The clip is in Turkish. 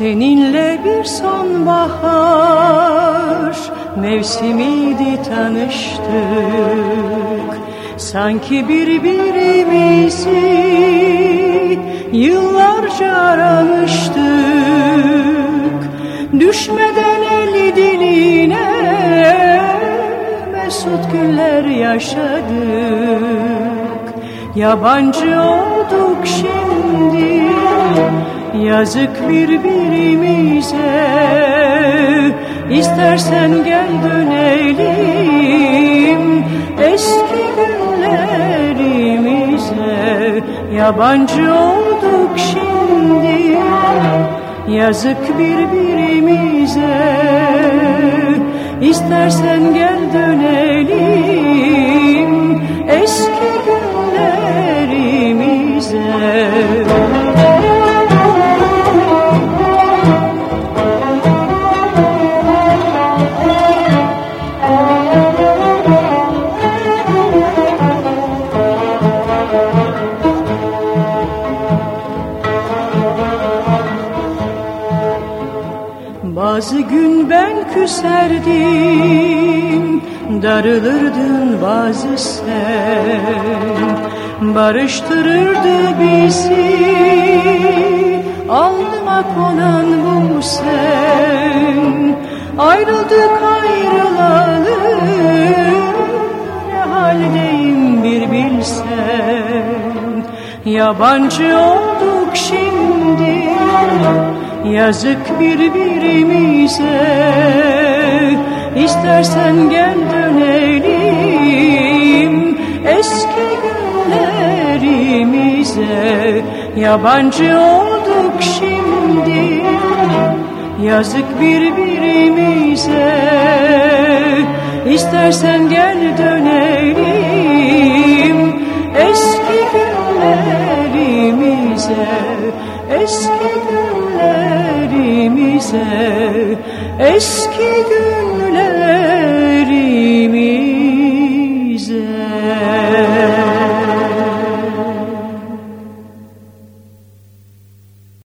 Seninle bir sonbahar mevsimiydi tanıştık. Sanki birbirimizi yıllarca aramıştık. Düşmeden eli diline mesut günler yaşadık. Yabancı olduk şimdi. Yazık birbirimize. İstersen gel dönelim Eski günlerimize. Yabancı olduk şimdi. Yazık birbirimize. İstersen gel Bazı gün ben küserdim Darılırdın bazı sen Barıştırırdı bizi Alnıma konan bu sen. Ayrıldık ayrılalı Ne haldeyim bir bilsen. Yabancı olduk şimdi Yazık birbirimize. İstersen gel dönelim Eski günlerimize. Yabancı olduk şimdi. Yazık birbirimize. İstersen gel dönelim Eski günlerimize eski günlerimize eski günlerimize.